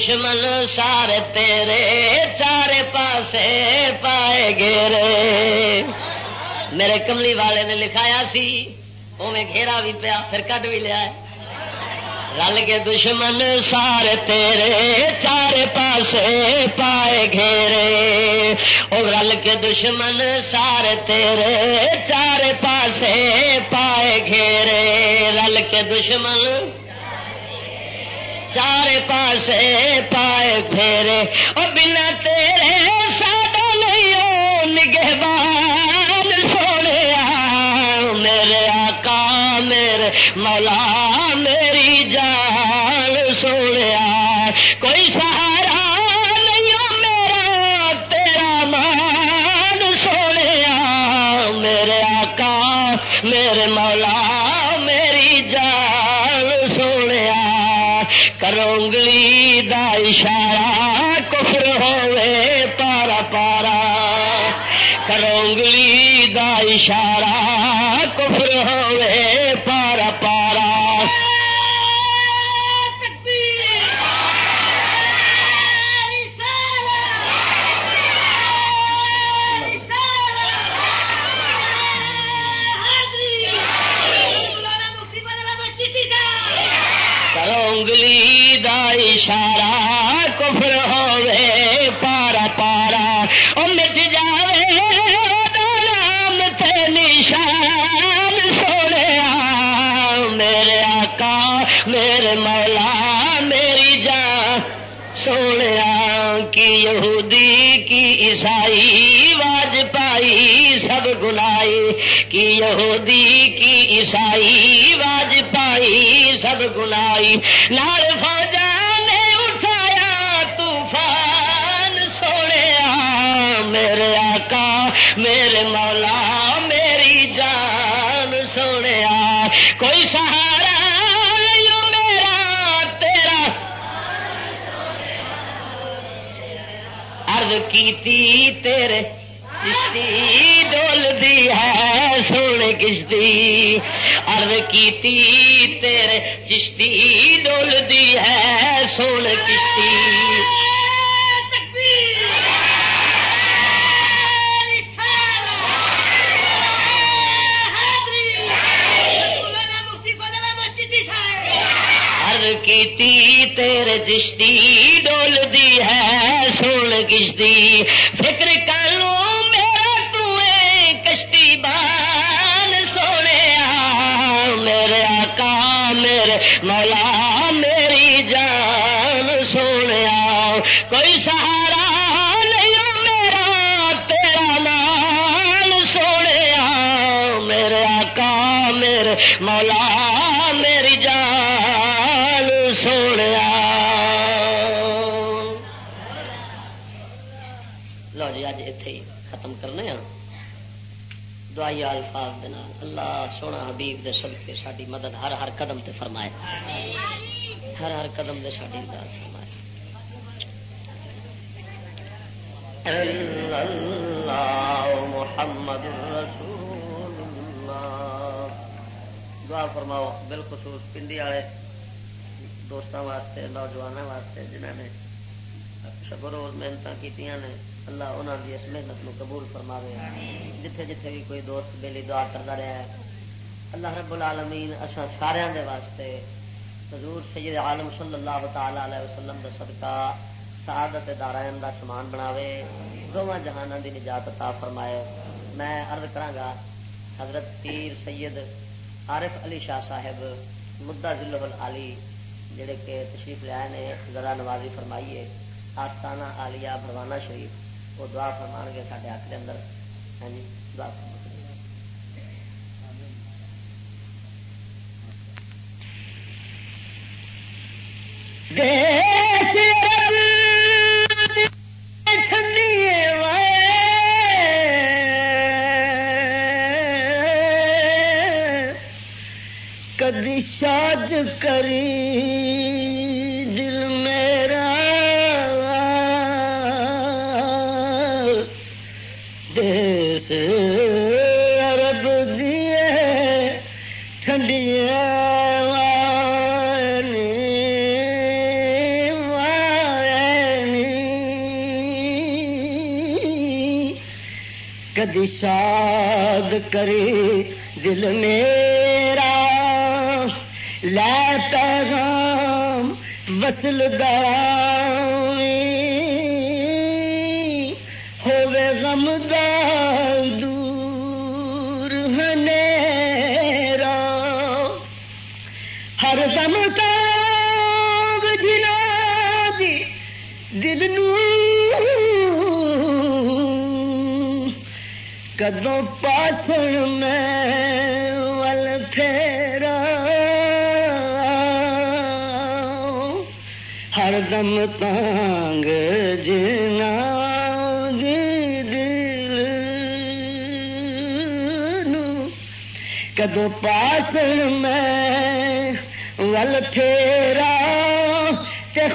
دشمن سارے تیرے چارے پاسے پائے گے میرے کملی والے نے لکھایا سی اوے گھیرا بھی پیا، پھر کٹ بھی لیا رل کے دشمن سارے تیرے چار پاسے پائے گھیرے۔ او رل کے دشمن سارے تیرے چار پاسے پائے گھیرے۔ رل کے دشمن چار پاسے پائے پھیرے اور بنا تیرے ساڈا نہیں ہو نگہبان سونے میرے آقا، میرے مولا، میری جان سونے کوئی یہودی کی عیسائی واج پائی، سب گنائی۔ نال فوجا نے اٹھایا، طوفان سونے میرے آقا، میرے مولا، میری جان سونے کوئی سہارا نہیں میرا، تیرا۔ ارد کی تیرے سونے ارد کی تیرے چشتی ڈول دی ہے سونے کشتی। کی تیرے چشتی ڈول دی ہے سوڑ کشتی। فکر دعائی الفاظ دے نال۔ اللہ سونا حبیب دے سب کے ساری مدد ہر ہر قدم تے فرمائے۔ ہر ہر قدم دے ساری مدد فرمائے۔ اللہ محمد رسول اللہ دعا فرماؤ، بالخصوص پنڈی والے دوستوں واسطے نوجوانوں واسطے جنہوں نے سب روز محنت کی اللہ انہوں کی اس محنت کو قبول فرماوے۔ جتھے جتھے بھی کوئی دوست بیلی دعا کرتا رہا ہے، اللہ رب العالمین اصا سارے دے واسطے حضور سید عالم صلی اللہ تعالی علیہ وسلم کا صدقہ، سعادت دارائن دا سامان بناوے دونوں جہانوں دی نجات عطا فرمائے۔ میں عرض کرا حضرت پیر سید عارف علی شاہ صاحب، مدعا ضلع علی جڑے کہ تشریف لیا نے، ذرا نوازی فرمائیے، آستانہ آلیا بھروانا شریف۔ وہ دعا فرمان گے سارے ہاتھ کے اندر ہاں جی دعا کدی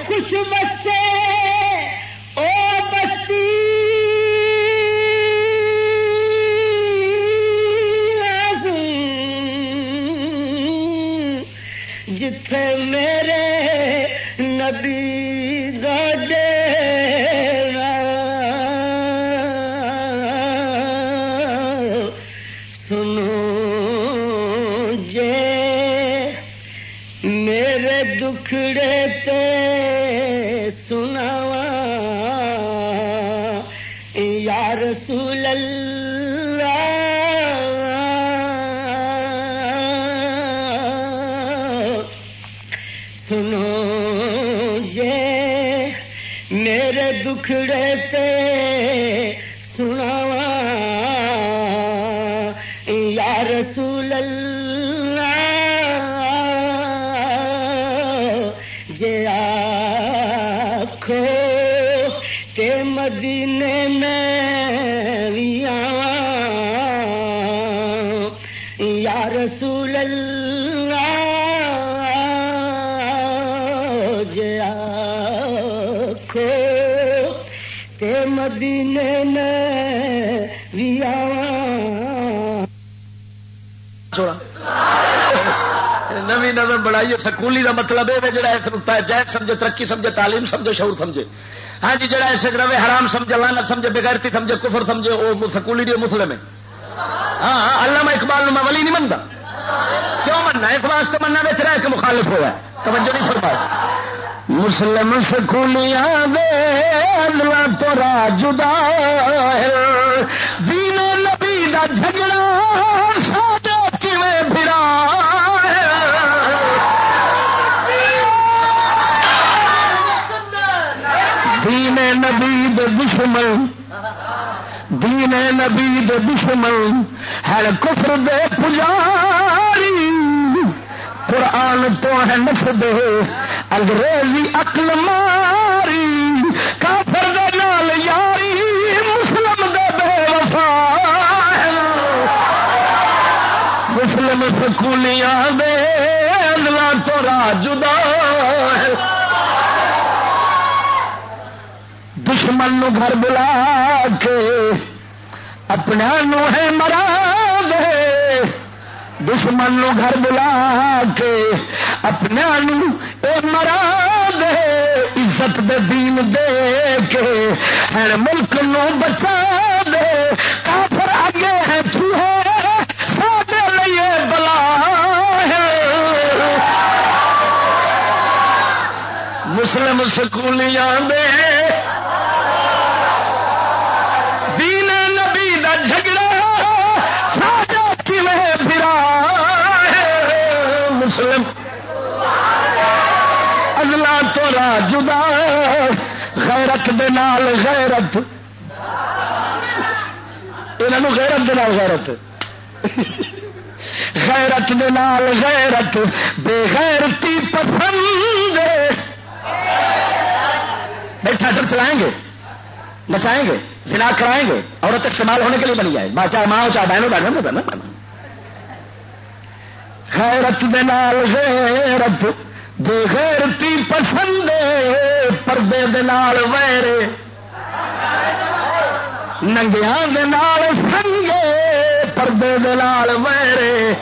خوش سکولی کا مطلب ہے جڑا ہے جائز سمجھے، ترقی سمجھے، تعلیم سمجھے، شعور سمجھے۔ ہاں جی جڑا ایسے روے حرام سمجھے لانت سمجھے، بغیرتی سمجھے، کفر سمجھے، وہ سکولی دی مسلم ہے۔ ہاں, ہاں، علامہ اقبال نو میں ولی نہیں منتا کیوں مننا اس واسطے مننا بچ رہا ہے کہ مخالف ہوا ہے۔ توجہ نہیں فرمایا مسلم سکولیاں دے اللہ تو را جدا ہے۔ دین نبی دا جھگڑا دشمن۔ دین نبی دے دشمن۔ ہے کفر دے پجاری۔ قرآن تو ہے نف دے انگریزی عقل ماری۔ کافر دے نال یاری، مسلم دے بے وفا۔ مسلم سکولیاں دے اگلا تو راہ جدا۔ دشمن نو گھر بلا کے اپنے نو ہے مرا دے۔ دشمن نو گھر بلا کے اپنے نو اے مرا دے۔ عزت دے دین دے کے ہر ملک نو بچا دے۔ کافر آگے ہے چوہے، سادے لیے بلا ہے۔ مسلم سکولیاں دے۔ جدا غیرت دے نال غیرت۔ انہوں غیرت دے نال غیرت۔ غیرت دے نال غیرت بے غیرتی پسند۔ بیٹھا کر چلائیں گے، نچائیں گے، زنا کرائیں گے، عورت استعمال ہونے کے لیے بنی جائے چاہے ماں ہو چاہے بہنوں بہنوں میں بہن غیرت دے نال غیرت۔ بے غیرتی پسند پردے دال ویرے۔ ننگیاں دال سنگے پردے دال ویرے۔